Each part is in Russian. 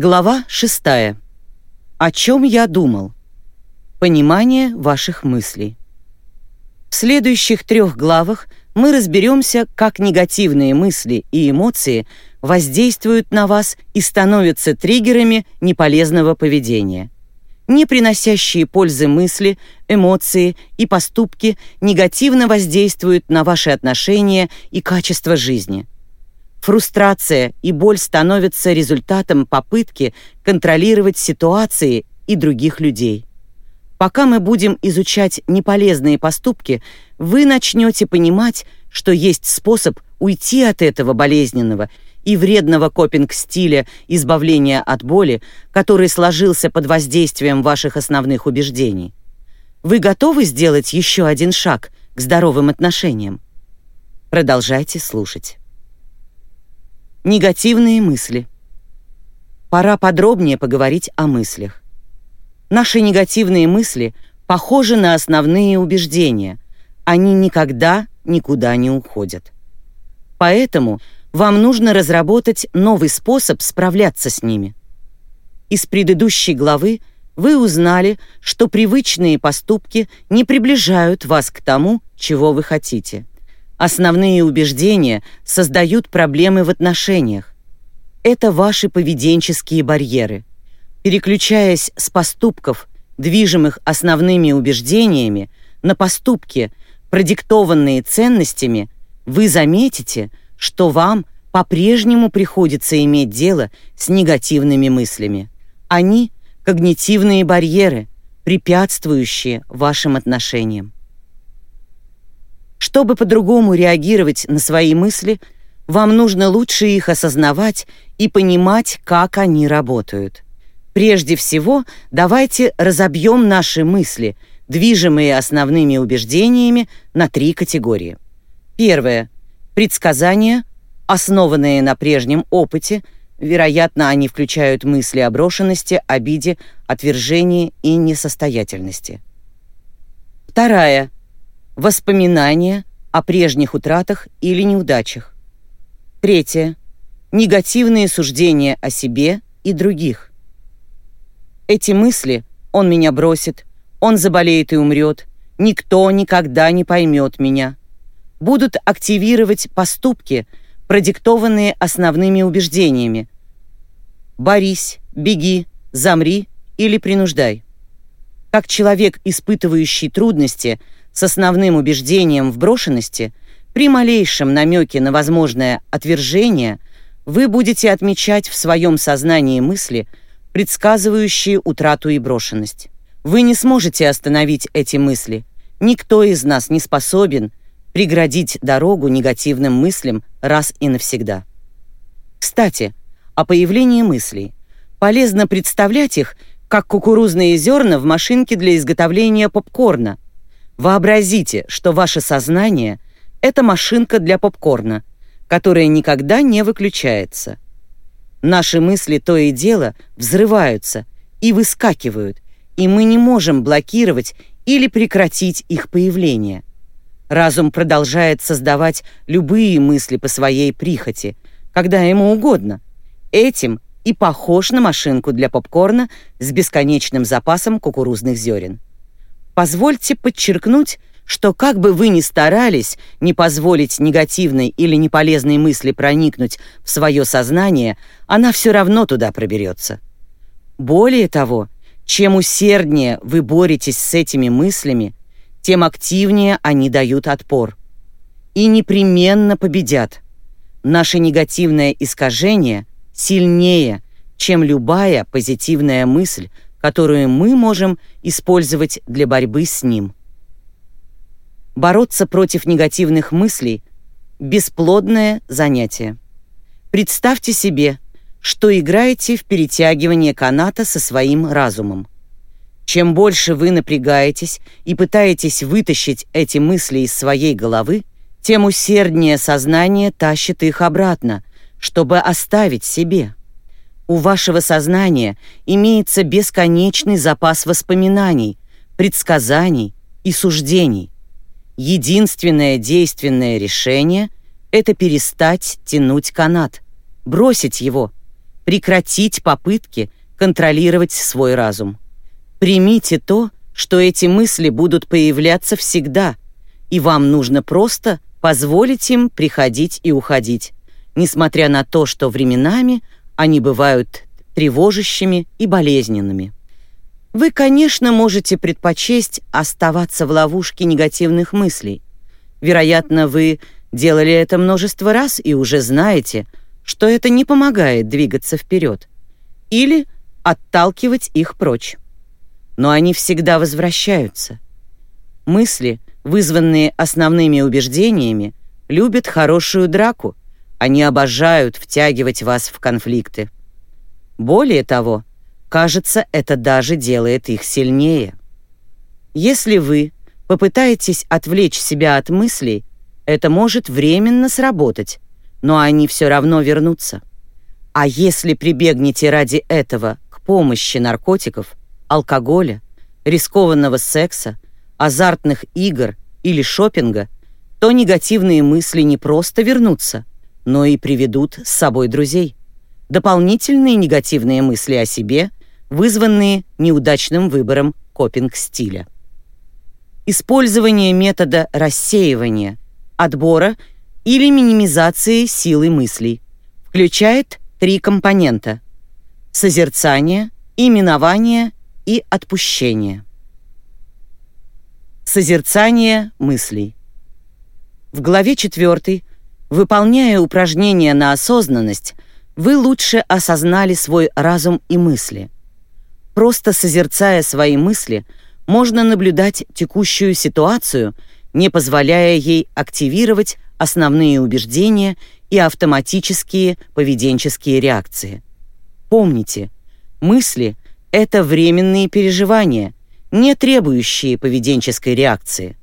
Глава 6. О чем я думал? Понимание ваших мыслей. В следующих трех главах мы разберемся, как негативные мысли и эмоции воздействуют на вас и становятся триггерами неполезного поведения. Не приносящие пользы мысли, эмоции и поступки негативно воздействуют на ваши отношения и качество жизни. Фрустрация и боль становятся результатом попытки контролировать ситуации и других людей. Пока мы будем изучать неполезные поступки, вы начнете понимать, что есть способ уйти от этого болезненного и вредного копинг-стиля избавления от боли, который сложился под воздействием ваших основных убеждений. Вы готовы сделать еще один шаг к здоровым отношениям? Продолжайте слушать. Негативные мысли. Пора подробнее поговорить о мыслях. Наши негативные мысли похожи на основные убеждения. Они никогда никуда не уходят. Поэтому вам нужно разработать новый способ справляться с ними. Из предыдущей главы вы узнали, что привычные поступки не приближают вас к тому, чего вы хотите. Основные убеждения создают проблемы в отношениях. Это ваши поведенческие барьеры. Переключаясь с поступков, движимых основными убеждениями, на поступки, продиктованные ценностями, вы заметите, что вам по-прежнему приходится иметь дело с негативными мыслями. Они — когнитивные барьеры, препятствующие вашим отношениям. Чтобы по-другому реагировать на свои мысли, вам нужно лучше их осознавать и понимать, как они работают. Прежде всего, давайте разобьем наши мысли, движимые основными убеждениями, на три категории. Первое. Предсказания, основанные на прежнем опыте, вероятно, они включают мысли о брошенности, обиде, отвержении и несостоятельности. Вторая. Воспоминания о прежних утратах или неудачах. Третье. Негативные суждения о себе и других. Эти мысли «он меня бросит», «он заболеет и умрет», «никто никогда не поймет меня» будут активировать поступки, продиктованные основными убеждениями. «Борись», «беги», «замри» или «принуждай». Как человек, испытывающий трудности с основным убеждением в брошенности, при малейшем намеке на возможное отвержение вы будете отмечать в своем сознании мысли – предсказывающие утрату и брошенность. Вы не сможете остановить эти мысли. Никто из нас не способен преградить дорогу негативным мыслям раз и навсегда. Кстати, о появлении мыслей. Полезно представлять их как кукурузные зерна в машинке для изготовления попкорна. Вообразите, что ваше сознание — это машинка для попкорна, которая никогда не выключается — Наши мысли то и дело взрываются и выскакивают, и мы не можем блокировать или прекратить их появление. Разум продолжает создавать любые мысли по своей прихоти, когда ему угодно. Этим и похож на машинку для попкорна с бесконечным запасом кукурузных зерен. Позвольте подчеркнуть, что как бы вы ни старались не позволить негативной или неполезной мысли проникнуть в свое сознание, она все равно туда проберется. Более того, чем усерднее вы боретесь с этими мыслями, тем активнее они дают отпор. И непременно победят. Наше негативное искажение сильнее, чем любая позитивная мысль, которую мы можем использовать для борьбы с ним. Бороться против негативных мыслей — бесплодное занятие. Представьте себе, что играете в перетягивание каната со своим разумом. Чем больше вы напрягаетесь и пытаетесь вытащить эти мысли из своей головы, тем усерднее сознание тащит их обратно, чтобы оставить себе. У вашего сознания имеется бесконечный запас воспоминаний, предсказаний и суждений. Единственное действенное решение — это перестать тянуть канат, бросить его, прекратить попытки контролировать свой разум. Примите то, что эти мысли будут появляться всегда, и вам нужно просто позволить им приходить и уходить, несмотря на то, что временами они бывают тревожащими и болезненными. Вы, конечно, можете предпочесть оставаться в ловушке негативных мыслей. Вероятно, вы делали это множество раз и уже знаете, что это не помогает двигаться вперед. Или отталкивать их прочь. Но они всегда возвращаются. Мысли, вызванные основными убеждениями, любят хорошую драку. Они обожают втягивать вас в конфликты. Более того, кажется, это даже делает их сильнее. Если вы попытаетесь отвлечь себя от мыслей, это может временно сработать, но они все равно вернутся. А если прибегнете ради этого к помощи наркотиков, алкоголя, рискованного секса, азартных игр или шопинга, то негативные мысли не просто вернутся, но и приведут с собой друзей. Дополнительные негативные мысли о себе, вызванные неудачным выбором копинг-стиля. Использование метода рассеивания, отбора или минимизации силы мыслей включает три компонента – созерцание, именование и отпущение. Созерцание мыслей. В главе 4, выполняя упражнения на осознанность, вы лучше осознали свой разум и мысли. Просто созерцая свои мысли, можно наблюдать текущую ситуацию, не позволяя ей активировать основные убеждения и автоматические поведенческие реакции. Помните, мысли — это временные переживания, не требующие поведенческой реакции,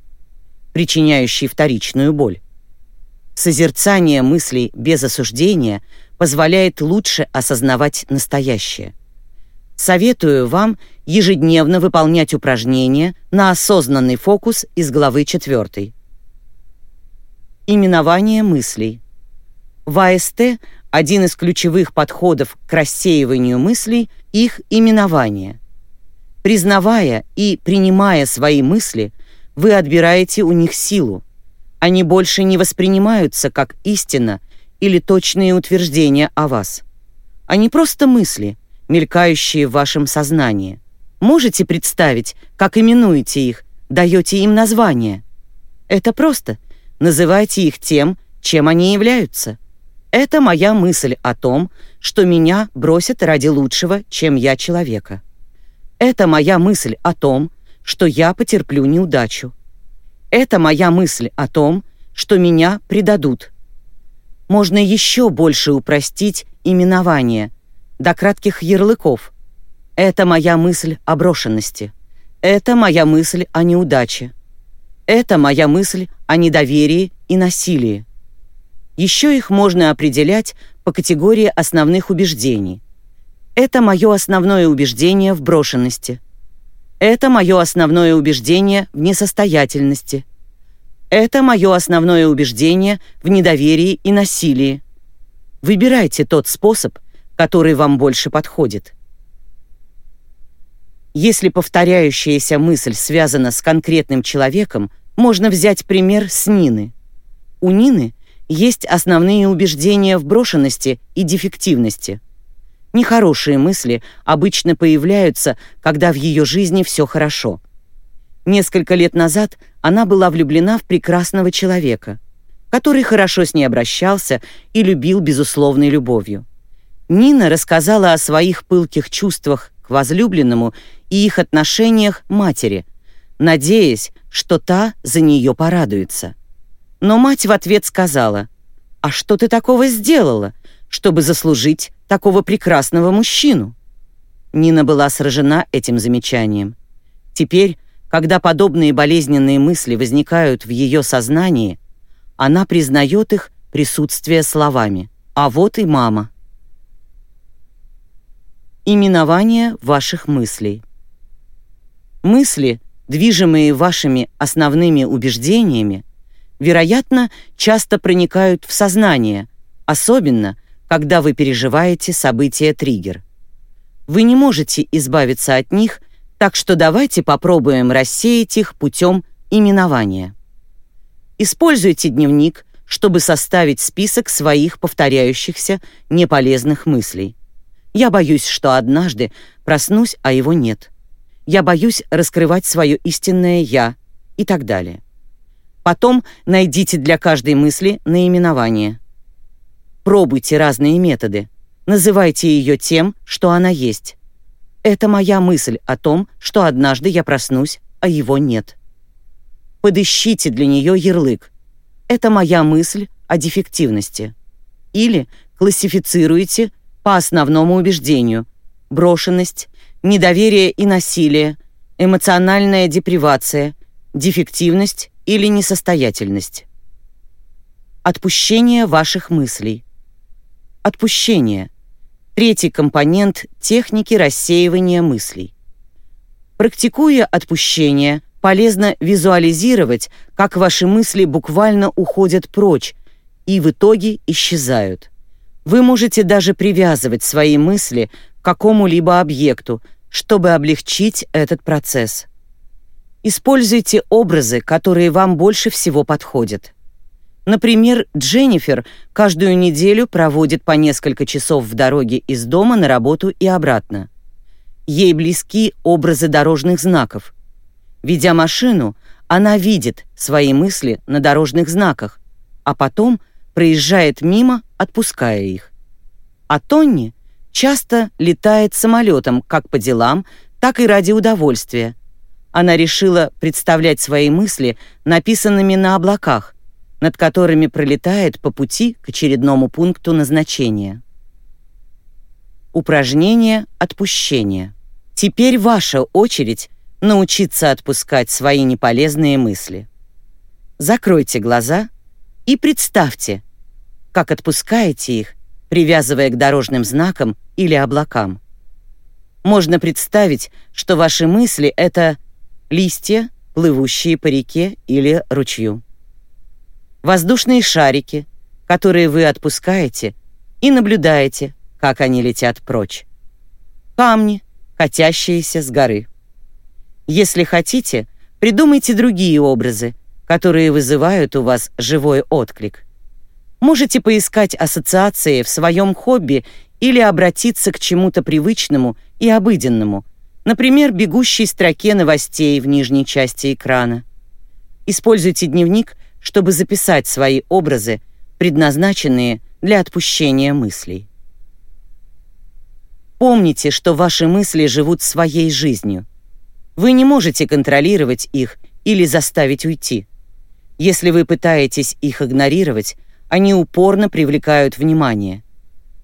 причиняющие вторичную боль. Созерцание мыслей без осуждения позволяет лучше осознавать настоящее. Советую вам ежедневно выполнять упражнения на осознанный фокус из главы 4. Именование мыслей. В АСТ один из ключевых подходов к рассеиванию мыслей — их именование. Признавая и принимая свои мысли, вы отбираете у них силу. Они больше не воспринимаются как истина или точные утверждения о вас. Они просто мысли, мелькающие в вашем сознании. Можете представить, как именуете их, даете им название? Это просто — Называйте их тем, чем они являются. Это моя мысль о том, что меня бросят ради лучшего, чем я человека. Это моя мысль о том, что я потерплю неудачу. Это моя мысль о том, что меня предадут. Можно еще больше упростить именование до кратких ярлыков. Это моя мысль о брошенности. Это моя мысль о неудаче. Это моя мысль о недоверии и насилии. Еще их можно определять по категории основных убеждений. Это мое основное убеждение в брошенности. Это мое основное убеждение в несостоятельности. Это мое основное убеждение в недоверии и насилии. Выбирайте тот способ, который вам больше подходит. Если повторяющаяся мысль связана с конкретным человеком, можно взять пример с Нины. У Нины есть основные убеждения в брошенности и дефективности. Нехорошие мысли обычно появляются, когда в ее жизни все хорошо. Несколько лет назад она была влюблена в прекрасного человека, который хорошо с ней обращался и любил безусловной любовью. Нина рассказала о своих пылких чувствах к возлюбленному и их отношениях матери, надеясь, что та за нее порадуется. Но мать в ответ сказала, «А что ты такого сделала, чтобы заслужить такого прекрасного мужчину?» Нина была сражена этим замечанием. Теперь, когда подобные болезненные мысли возникают в ее сознании, она признает их присутствие словами «А вот и мама». Именование ваших мыслей. Мысли, движимые вашими основными убеждениями, вероятно, часто проникают в сознание, особенно, когда вы переживаете события-триггер. Вы не можете избавиться от них, так что давайте попробуем рассеять их путем именования. Используйте дневник, чтобы составить список своих повторяющихся неполезных мыслей. Я боюсь, что однажды проснусь, а его нет. Я боюсь раскрывать свое истинное «я» и так далее. Потом найдите для каждой мысли наименование. Пробуйте разные методы. Называйте ее тем, что она есть. Это моя мысль о том, что однажды я проснусь, а его нет. Подыщите для нее ярлык. Это моя мысль о дефективности. Или классифицируйте по основному убеждению – брошенность, недоверие и насилие, эмоциональная депривация, дефективность или несостоятельность. Отпущение ваших мыслей. Отпущение – третий компонент техники рассеивания мыслей. Практикуя отпущение, полезно визуализировать, как ваши мысли буквально уходят прочь и в итоге исчезают. Вы можете даже привязывать свои мысли к какому-либо объекту, чтобы облегчить этот процесс. Используйте образы, которые вам больше всего подходят. Например, Дженнифер каждую неделю проводит по несколько часов в дороге из дома на работу и обратно. Ей близки образы дорожных знаков. Ведя машину, она видит свои мысли на дорожных знаках, а потом проезжает мимо, отпуская их. А Тонни часто летает самолетом как по делам, так и ради удовольствия. Она решила представлять свои мысли написанными на облаках, над которыми пролетает по пути к очередному пункту назначения. Упражнение отпущения. Теперь ваша очередь научиться отпускать свои неполезные мысли. Закройте глаза и представьте, как отпускаете их, привязывая к дорожным знакам или облакам. Можно представить, что ваши мысли — это листья, плывущие по реке или ручью. Воздушные шарики, которые вы отпускаете и наблюдаете, как они летят прочь. Камни, катящиеся с горы. Если хотите, придумайте другие образы, которые вызывают у вас живой отклик. Можете поискать ассоциации в своем хобби или обратиться к чему-то привычному и обыденному, например, бегущей строке новостей в нижней части экрана. Используйте дневник, чтобы записать свои образы, предназначенные для отпущения мыслей. Помните, что ваши мысли живут своей жизнью. Вы не можете контролировать их или заставить уйти. Если вы пытаетесь их игнорировать, они упорно привлекают внимание.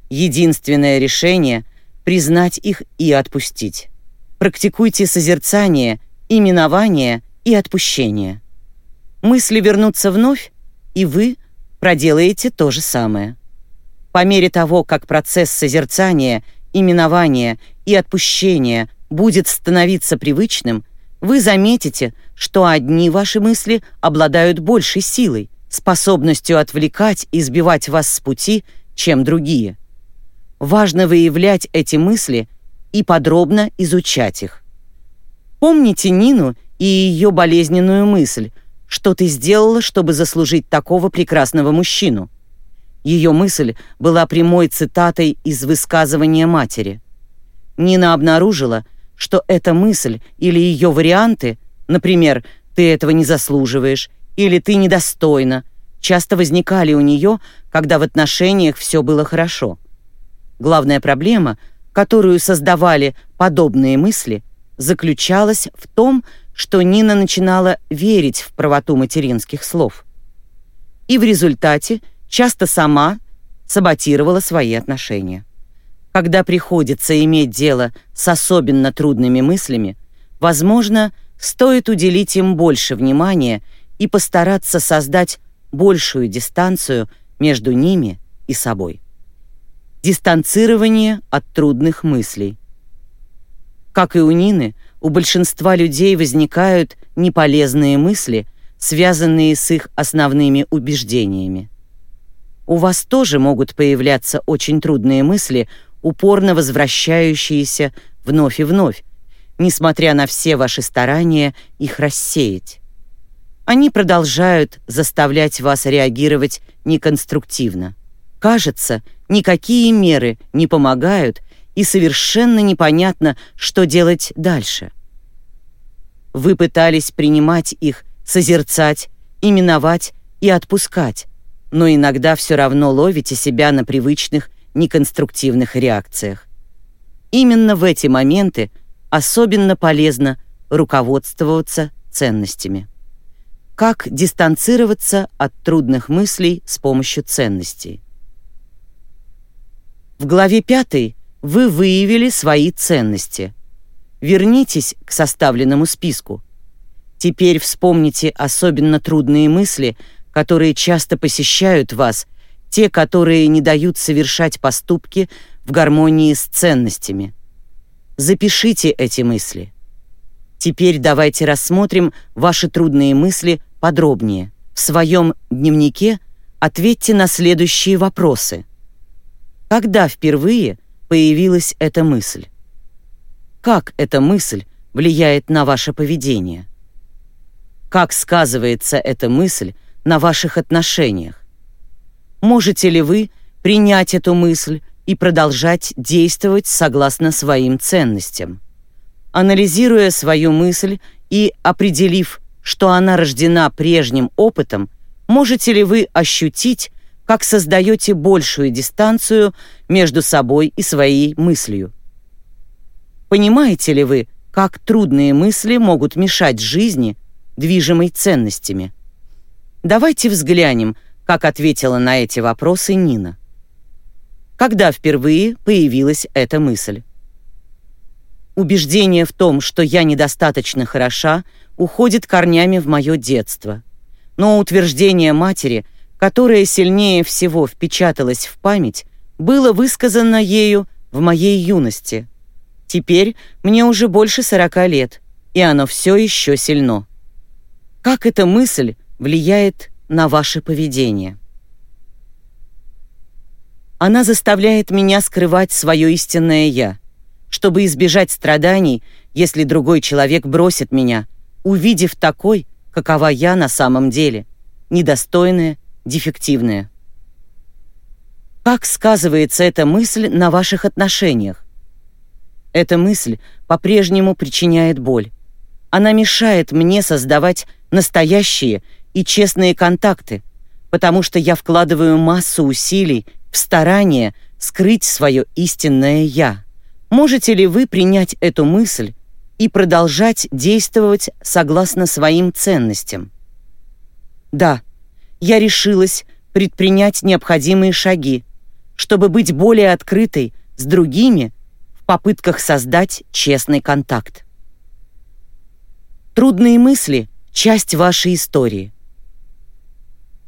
Единственное решение — признать их и отпустить. Практикуйте созерцание, именование и отпущение. Мысли вернутся вновь, и вы проделаете то же самое. По мере того, как процесс созерцания, именования и отпущения — будет становиться привычным, вы заметите, что одни ваши мысли обладают большей силой, способностью отвлекать и сбивать вас с пути, чем другие. Важно выявлять эти мысли и подробно изучать их. Помните Нину и ее болезненную мысль, что ты сделала, чтобы заслужить такого прекрасного мужчину. Ее мысль была прямой цитатой из высказывания матери. Нина обнаружила, что эта мысль или ее варианты, например, «ты этого не заслуживаешь» или «ты недостойна», часто возникали у нее, когда в отношениях все было хорошо. Главная проблема, которую создавали подобные мысли, заключалась в том, что Нина начинала верить в правоту материнских слов. И в результате часто сама саботировала свои отношения. Когда приходится иметь дело с особенно трудными мыслями, возможно, стоит уделить им больше внимания и постараться создать большую дистанцию между ними и собой. Дистанцирование от трудных мыслей. Как и у Нины, у большинства людей возникают неполезные мысли, связанные с их основными убеждениями. у вас тоже могут появляться очень трудные мысли, упорно возвращающиеся вновь и вновь, несмотря на все ваши старания их рассеять. Они продолжают заставлять вас реагировать неконструктивно. Кажется, никакие меры не помогают, и совершенно непонятно, что делать дальше. Вы пытались принимать их, созерцать, именовать и отпускать, но иногда все равно ловите себя на привычных неконструктивных реакциях. Именно в эти моменты особенно полезно руководствоваться ценностями. Как дистанцироваться от трудных мыслей с помощью ценностей? В главе 5 вы выявили свои ценности. Вернитесь к составленному списку. Теперь вспомните особенно трудные мысли, которые часто посещают вас, те, которые не дают совершать поступки в гармонии с ценностями. Запишите эти мысли. Теперь давайте рассмотрим ваши трудные мысли подробнее. В своем дневнике ответьте на следующие вопросы. Когда впервые появилась эта мысль? Как эта мысль влияет на ваше поведение? Как сказывается эта мысль на ваших отношениях? Можете ли вы принять эту мысль и продолжать действовать согласно своим ценностям? Анализируя свою мысль и определив, что она рождена прежним опытом, можете ли вы ощутить, как создаете большую дистанцию между собой и своей мыслью? Понимаете ли вы, как трудные мысли могут мешать жизни, движимой ценностями? Давайте взглянем, как ответила на эти вопросы Нина. Когда впервые появилась эта мысль? Убеждение в том, что я недостаточно хороша, уходит корнями в мое детство. Но утверждение матери, которое сильнее всего впечаталось в память, было высказано ею в моей юности. Теперь мне уже больше сорока лет, и оно все еще сильно. Как эта мысль влияет на ваше поведение. Она заставляет меня скрывать свое истинное «я», чтобы избежать страданий, если другой человек бросит меня, увидев такой, какова я на самом деле, недостойная, дефективная. Как сказывается эта мысль на ваших отношениях? Эта мысль по-прежнему причиняет боль. Она мешает мне создавать настоящие и честные контакты, потому что я вкладываю массу усилий в старание скрыть свое истинное «я». Можете ли вы принять эту мысль и продолжать действовать согласно своим ценностям? Да, я решилась предпринять необходимые шаги, чтобы быть более открытой с другими в попытках создать честный контакт. Трудные мысли — часть вашей истории —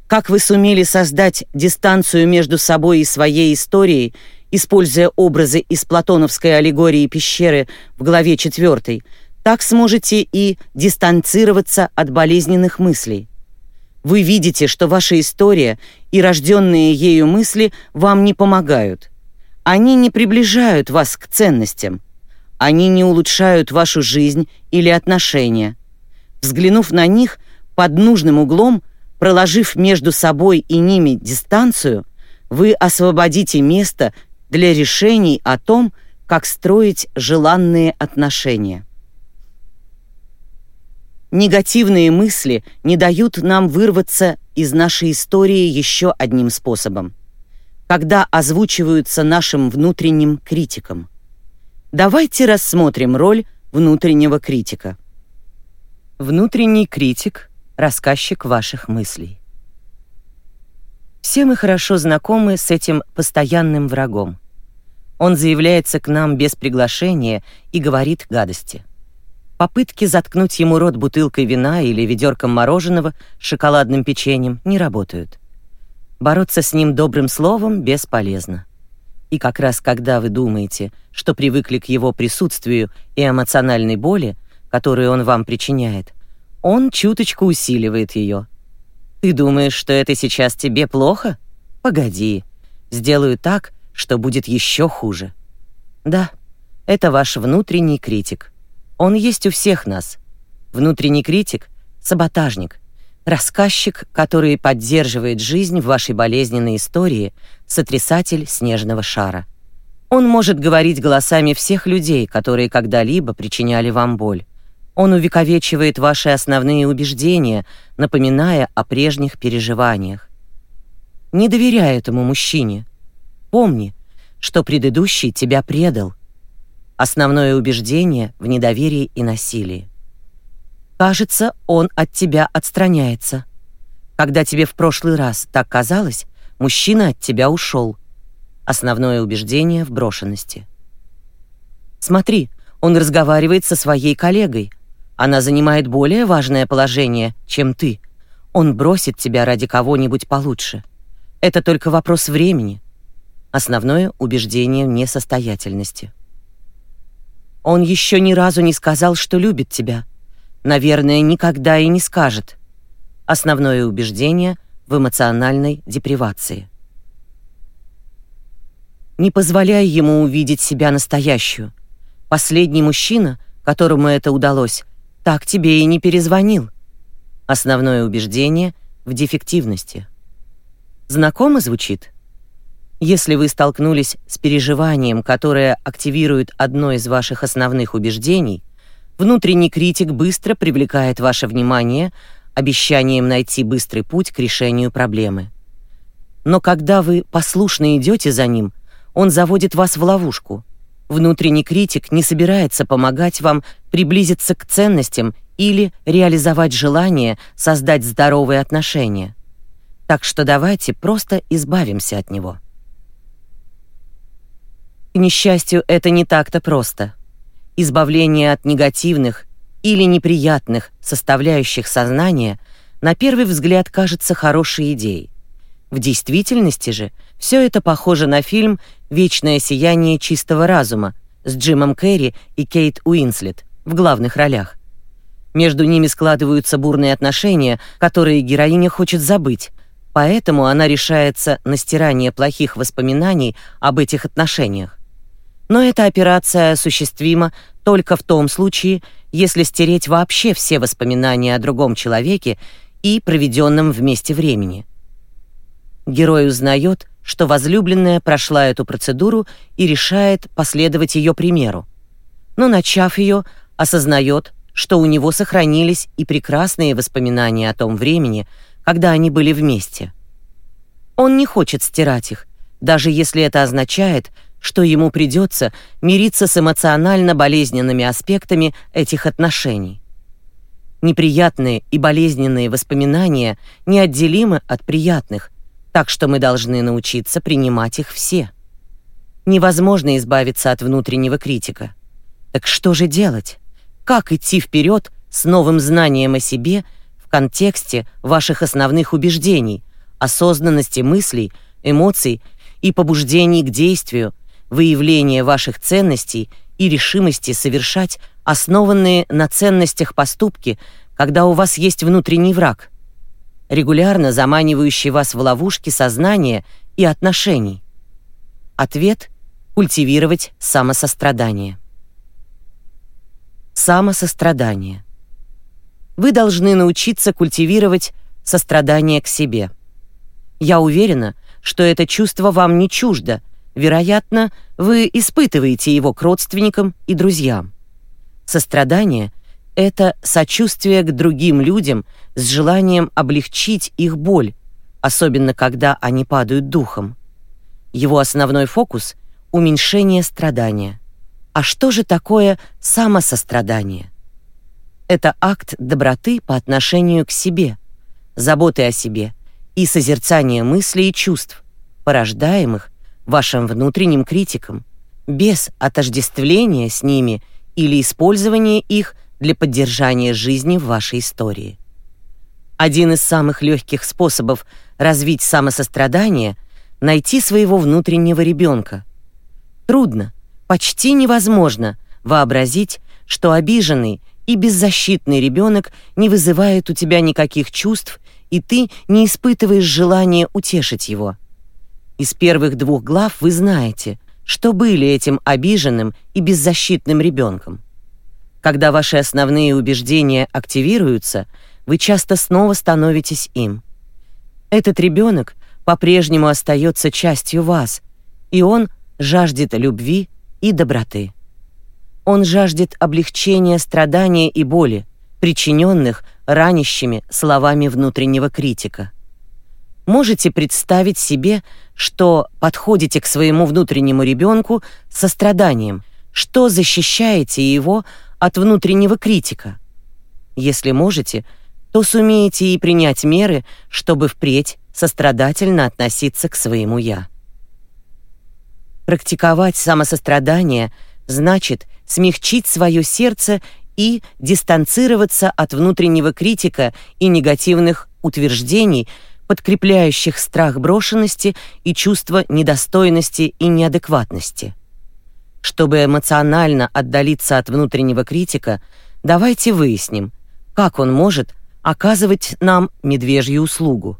как вы сумели создать дистанцию между собой и своей историей, используя образы из платоновской аллегории пещеры в главе 4, так сможете и дистанцироваться от болезненных мыслей. Вы видите, что ваша история и рожденные ею мысли вам не помогают. Они не приближают вас к ценностям. Они не улучшают вашу жизнь или отношения. Взглянув на них под нужным углом – Проложив между собой и ними дистанцию, вы освободите место для решений о том, как строить желанные отношения. Негативные мысли не дают нам вырваться из нашей истории еще одним способом. Когда озвучиваются нашим внутренним критиком. Давайте рассмотрим роль внутреннего критика. Внутренний критик рассказчик ваших мыслей. Все мы хорошо знакомы с этим постоянным врагом. Он заявляется к нам без приглашения и говорит гадости. Попытки заткнуть ему рот бутылкой вина или ведерком мороженого с шоколадным печеньем не работают. Бороться с ним добрым словом бесполезно. И как раз когда вы думаете, что привыкли к его присутствию и эмоциональной боли, которую он вам причиняет, он чуточку усиливает ее. Ты думаешь, что это сейчас тебе плохо? Погоди, сделаю так, что будет еще хуже. Да, это ваш внутренний критик. Он есть у всех нас. Внутренний критик — саботажник, рассказчик, который поддерживает жизнь в вашей болезненной истории, сотрясатель снежного шара. Он может говорить голосами всех людей, которые когда-либо причиняли вам боль. Он увековечивает ваши основные убеждения, напоминая о прежних переживаниях. Не доверяй этому мужчине. Помни, что предыдущий тебя предал. Основное убеждение в недоверии и насилии. Кажется, он от тебя отстраняется. Когда тебе в прошлый раз так казалось, мужчина от тебя ушел. Основное убеждение в брошенности. Смотри, он разговаривает со своей коллегой. Она занимает более важное положение, чем ты. Он бросит тебя ради кого-нибудь получше. Это только вопрос времени. Основное убеждение в несостоятельности. Он еще ни разу не сказал, что любит тебя. Наверное, никогда и не скажет. Основное убеждение в эмоциональной депривации. Не позволяй ему увидеть себя настоящую. Последний мужчина, которому это удалось, так тебе и не перезвонил. Основное убеждение в дефективности. Знакомо звучит? Если вы столкнулись с переживанием, которое активирует одно из ваших основных убеждений, внутренний критик быстро привлекает ваше внимание обещанием найти быстрый путь к решению проблемы. Но когда вы послушно идете за ним, он заводит вас в ловушку. Внутренний критик не собирается помогать вам приблизиться к ценностям или реализовать желание создать здоровые отношения. Так что давайте просто избавимся от него. К несчастью, это не так-то просто. Избавление от негативных или неприятных составляющих сознания на первый взгляд кажется хорошей идеей. В действительности же все это похоже на фильм «Вечное сияние чистого разума» с Джимом Керри и Кейт Уинслет в главных ролях. Между ними складываются бурные отношения, которые героиня хочет забыть, поэтому она решается на стирание плохих воспоминаний об этих отношениях. Но эта операция осуществима только в том случае, если стереть вообще все воспоминания о другом человеке и проведенном вместе времени. Герой узнает, что возлюбленная прошла эту процедуру и решает последовать ее примеру. Но начав ее, осознает, что у него сохранились и прекрасные воспоминания о том времени, когда они были вместе. Он не хочет стирать их, даже если это означает, что ему придется мириться с эмоционально болезненными аспектами этих отношений. Неприятные и болезненные воспоминания неотделимы от приятных, так что мы должны научиться принимать их все. Невозможно избавиться от внутреннего критика. Так что же делать? Как идти вперед с новым знанием о себе в контексте ваших основных убеждений, осознанности мыслей, эмоций и побуждений к действию, выявления ваших ценностей и решимости совершать основанные на ценностях поступки, когда у вас есть внутренний враг – регулярно заманивающий вас в ловушки сознания и отношений. Ответ — культивировать самосострадание. Самосострадание. Вы должны научиться культивировать сострадание к себе. Я уверена, что это чувство вам не чуждо, вероятно, вы испытываете его к родственникам и друзьям. Сострадание — это сочувствие к другим людям с желанием облегчить их боль, особенно когда они падают духом. Его основной фокус — уменьшение страдания. А что же такое самосострадание? Это акт доброты по отношению к себе, заботы о себе и созерцание мыслей и чувств, порождаемых вашим внутренним критиком, без отождествления с ними или использования их для поддержания жизни в вашей истории. Один из самых легких способов развить самосострадание — найти своего внутреннего ребенка. Трудно, почти невозможно вообразить, что обиженный и беззащитный ребенок не вызывает у тебя никаких чувств, и ты не испытываешь желания утешить его. Из первых двух глав вы знаете, что были этим обиженным и беззащитным ребенком. Когда ваши основные убеждения активируются, вы часто снова становитесь им. Этот ребенок по-прежнему остается частью вас, и он жаждет любви и доброты. Он жаждет облегчения страдания и боли, причиненных ранящими словами внутреннего критика. Можете представить себе, что подходите к своему внутреннему ребенку со страданием, что защищаете его от внутреннего критика. Если можете, то сумеете и принять меры, чтобы впредь сострадательно относиться к своему «я». Практиковать самосострадание значит смягчить свое сердце и дистанцироваться от внутреннего критика и негативных утверждений, подкрепляющих страх брошенности и чувство недостойности и неадекватности. Чтобы эмоционально отдалиться от внутреннего критика, давайте выясним, как он может оказывать нам медвежью услугу.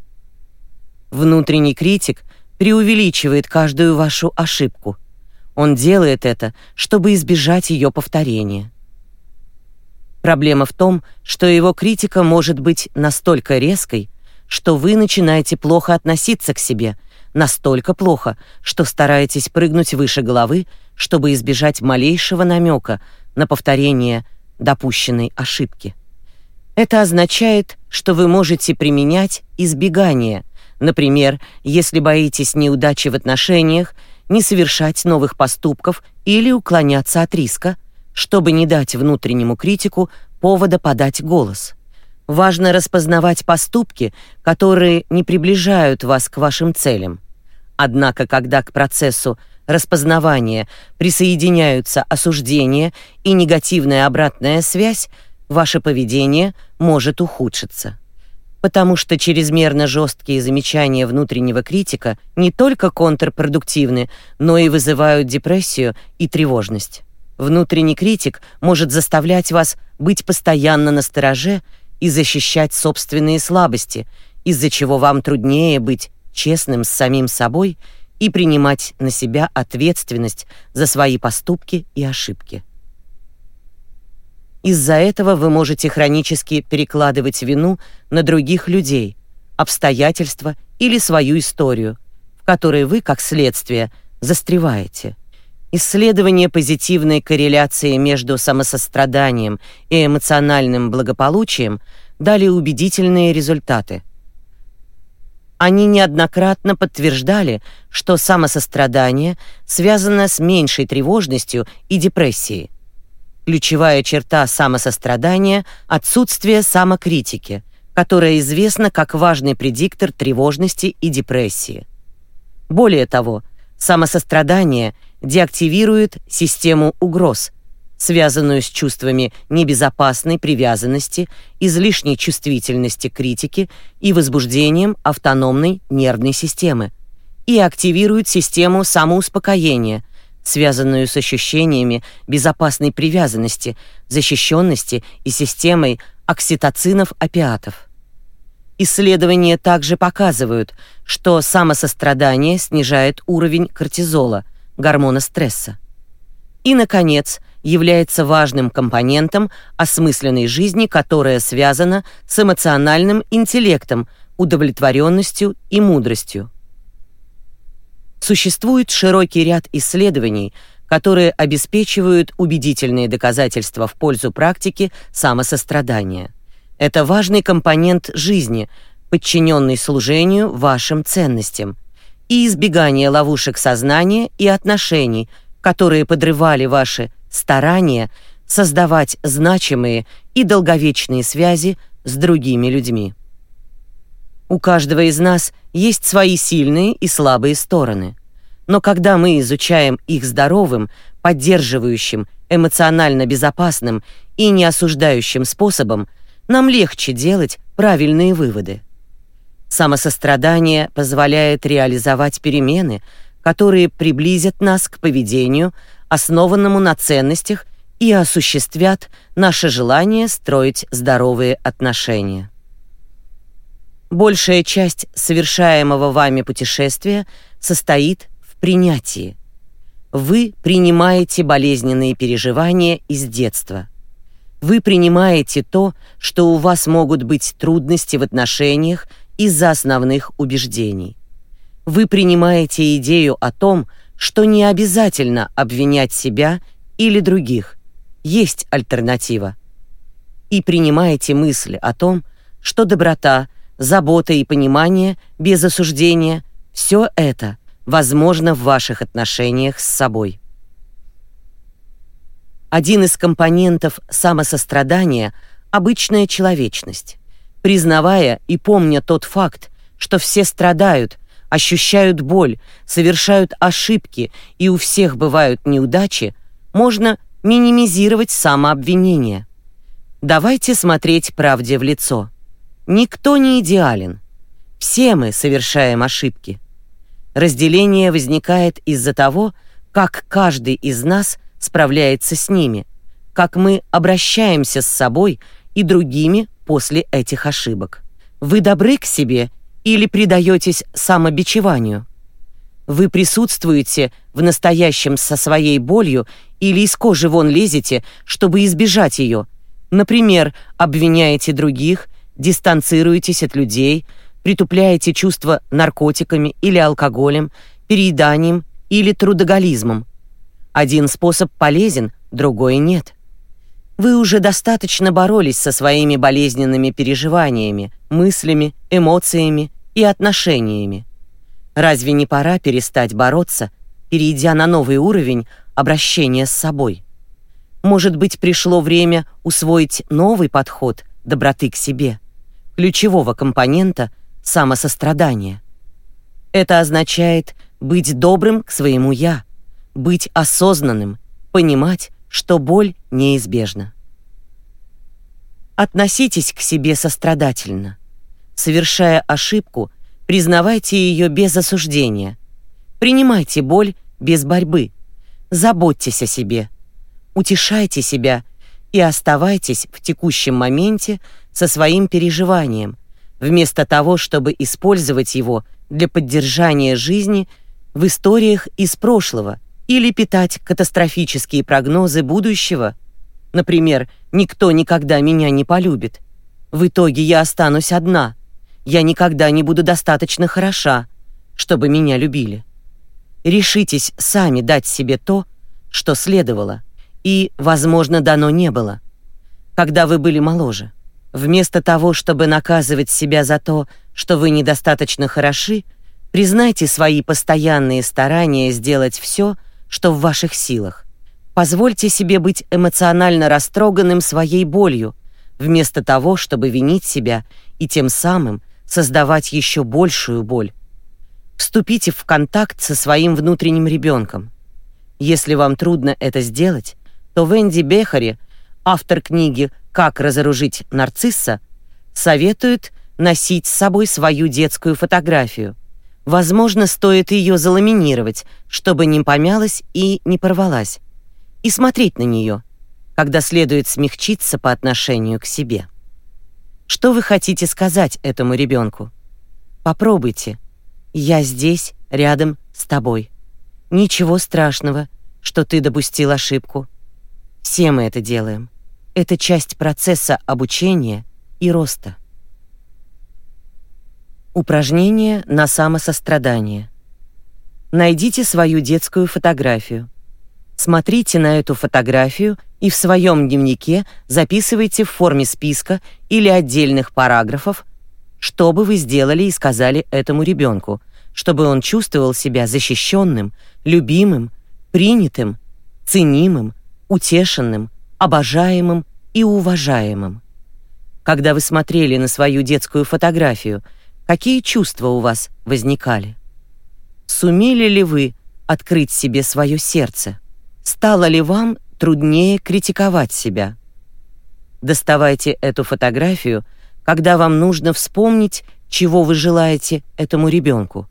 Внутренний критик преувеличивает каждую вашу ошибку. Он делает это, чтобы избежать ее повторения. Проблема в том, что его критика может быть настолько резкой, что вы начинаете плохо относиться к себе, настолько плохо, что стараетесь прыгнуть выше головы, чтобы избежать малейшего намека на повторение допущенной ошибки. Это означает, что вы можете применять избегание, например, если боитесь неудачи в отношениях, не совершать новых поступков или уклоняться от риска, чтобы не дать внутреннему критику повода подать голос. Важно распознавать поступки, которые не приближают вас к вашим целям. Однако, когда к процессу распознавания присоединяются осуждение и негативная обратная связь, ваше поведение может ухудшиться. Потому что чрезмерно жесткие замечания внутреннего критика не только контрпродуктивны, но и вызывают депрессию и тревожность. Внутренний критик может заставлять вас быть постоянно на стороже и защищать собственные слабости, из-за чего вам труднее быть честным с самим собой и принимать на себя ответственность за свои поступки и ошибки. Из-за этого вы можете хронически перекладывать вину на других людей, обстоятельства или свою историю, в которой вы, как следствие, застреваете. Исследования позитивной корреляции между самосостраданием и эмоциональным благополучием дали убедительные результаты. Они неоднократно подтверждали, что самосострадание связано с меньшей тревожностью и депрессией. Ключевая черта самосострадания — отсутствие самокритики, которая известна как важный предиктор тревожности и депрессии. Более того, самосострадание — деактивирует систему угроз, связанную с чувствами небезопасной привязанности, излишней чувствительности критики и возбуждением автономной нервной системы, и активирует систему самоуспокоения, связанную с ощущениями безопасной привязанности, защищенности и системой окситоцинов-опиатов. Исследования также показывают, что самосострадание снижает уровень кортизола – гормона стресса. И, наконец, является важным компонентом осмысленной жизни, которая связана с эмоциональным интеллектом, удовлетворенностью и мудростью. Существует широкий ряд исследований, которые обеспечивают убедительные доказательства в пользу практики самосострадания. Это важный компонент жизни, подчиненный служению вашим ценностям – и избегание ловушек сознания и отношений, которые подрывали ваши старания создавать значимые и долговечные связи с другими людьми. У каждого из нас есть свои сильные и слабые стороны. Но когда мы изучаем их здоровым, поддерживающим, эмоционально безопасным и неосуждающим способом, нам легче делать правильные выводы. Самосострадание позволяет реализовать перемены, которые приблизят нас к поведению, основанному на ценностях и осуществят наше желание строить здоровые отношения. Большая часть совершаемого вами путешествия состоит в принятии. Вы принимаете болезненные переживания из детства. Вы принимаете то, что у вас могут быть трудности в отношениях из-за основных убеждений. Вы принимаете идею о том, что не обязательно обвинять себя или других. Есть альтернатива. И принимаете мысли о том, что доброта, забота и понимание без осуждения – все это возможно в ваших отношениях с собой. Один из компонентов самосострадания – обычная человечность. Признавая и помня тот факт, что все страдают, ощущают боль, совершают ошибки и у всех бывают неудачи, можно минимизировать самообвинение. Давайте смотреть правде в лицо. Никто не идеален. Все мы совершаем ошибки. Разделение возникает из-за того, как каждый из нас справляется с ними, как мы обращаемся с собой и другими после этих ошибок. Вы добры к себе или предаетесь самобичеванию? Вы присутствуете в настоящем со своей болью или из кожи вон лезете, чтобы избежать ее? Например, обвиняете других дистанцируетесь от людей, притупляете чувства наркотиками или алкоголем, перееданием или трудоголизмом. Один способ полезен, другой нет. Вы уже достаточно боролись со своими болезненными переживаниями, мыслями, эмоциями и отношениями. Разве не пора перестать бороться, перейдя на новый уровень обращения с собой? Может быть, пришло время усвоить новый подход доброты к себе? ключевого компонента самосострадания. Это означает быть добрым к своему «я», быть осознанным, понимать, что боль неизбежна. Относитесь к себе сострадательно. Совершая ошибку, признавайте ее без осуждения. Принимайте боль без борьбы. Заботьтесь о себе. Утешайте себя и оставайтесь в текущем моменте со своим переживанием, вместо того, чтобы использовать его для поддержания жизни в историях из прошлого или питать катастрофические прогнозы будущего. Например, «Никто никогда меня не полюбит». В итоге я останусь одна. Я никогда не буду достаточно хороша, чтобы меня любили. Решитесь сами дать себе то, что следовало, и, возможно, дано не было, когда вы были моложе. Вместо того, чтобы наказывать себя за то, что вы недостаточно хороши, признайте свои постоянные старания сделать все, что в ваших силах. Позвольте себе быть эмоционально растроганным своей болью, вместо того, чтобы винить себя и тем самым создавать еще большую боль. Вступите в контакт со своим внутренним ребенком. Если вам трудно это сделать, то Венди Бехари, автор книги как разоружить нарцисса, советует носить с собой свою детскую фотографию. Возможно, стоит ее заламинировать, чтобы не помялась и не порвалась, и смотреть на нее, когда следует смягчиться по отношению к себе. Что вы хотите сказать этому ребенку? Попробуйте. Я здесь, рядом с тобой. Ничего страшного, что ты допустил ошибку. Все мы это делаем. Это часть процесса обучения и роста. Упражнение на самосострадание. Найдите свою детскую фотографию. Смотрите на эту фотографию и в своем дневнике записывайте в форме списка или отдельных параграфов, что бы вы сделали и сказали этому ребенку, чтобы он чувствовал себя защищенным, любимым, принятым, ценимым, утешенным, обожаемым и уважаемым. Когда вы смотрели на свою детскую фотографию, какие чувства у вас возникали? Сумели ли вы открыть себе свое сердце? Стало ли вам труднее критиковать себя? Доставайте эту фотографию, когда вам нужно вспомнить, чего вы желаете этому ребенку.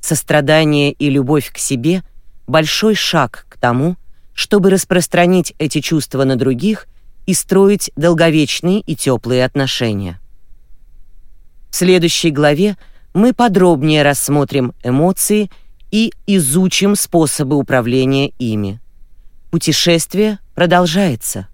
Сострадание и любовь к себе — большой шаг к тому, чтобы распространить эти чувства на других и строить долговечные и теплые отношения. В следующей главе мы подробнее рассмотрим эмоции и изучим способы управления ими. Путешествие продолжается.